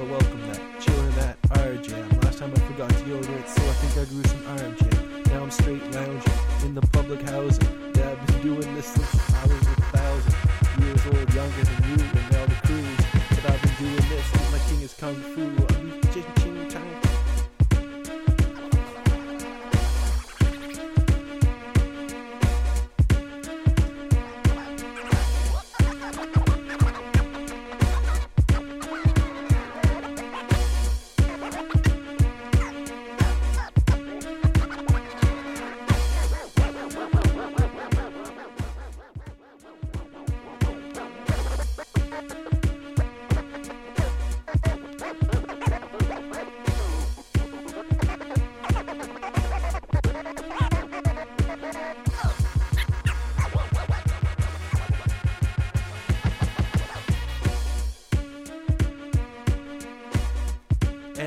a welcome mat. Chilling at RJM. Last time I forgot deodorant, so I think I grew some arm jam. Now I'm straight lounging in the public housing. Yeah, I've been doing this since I was a thousand years old, younger than you and all the crews. But I've been doing this since my king is kung fu.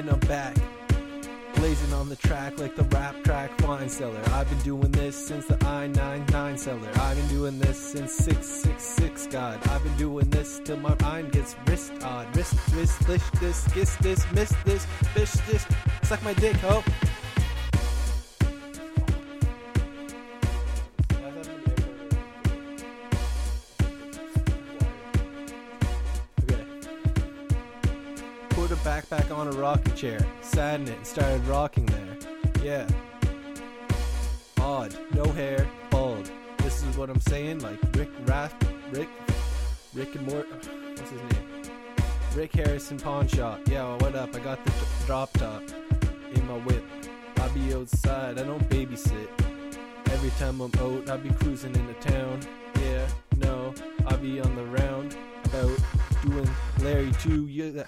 And I'm back. Blazing on the track like the rap track fine seller. I've been doing this since the I 99 seller. I've been doing this since 666 God. I've been doing this till my mind gets wrist odd. Wrist, wrist, lish this, kiss this, miss this, fish this. Suck my dick, ho. Okay. Backpack on a rocking chair, sat in it, and started rocking there. Yeah. Odd, no hair, bald. This is what I'm saying, like Rick Rath, Rick, Rick and Mort. What's his name? Rick Harrison Pawn Shop. Yeah, well, what up? I got the drop top in my whip. I be outside, I don't babysit. Every time I'm out, I be cruising in the town. Yeah, no, I be on the round about doing Larry too. Should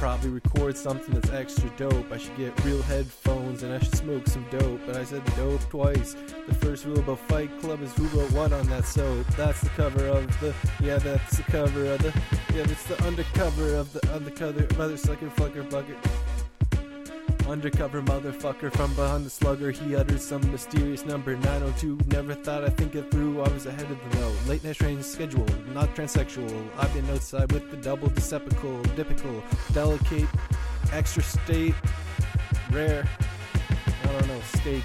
probably record something that's extra dope. I should get real headphones and I should smoke some dope. But I said dope twice. The first rule about Fight Club is who wrote what on that soap. That's the cover of the. Yeah, that's the cover of the. Yeah, that's the undercover of the undercover mother sucker fucker bugger. Undercover motherfucker from behind the slugger. He utters some mysterious number 902. Never thought I'd think it through. I was ahead of the know. Late night train schedule, not transsexual. I've been outside with the double deceptical, dipical, delicate, extra state, rare. I don't know, steak.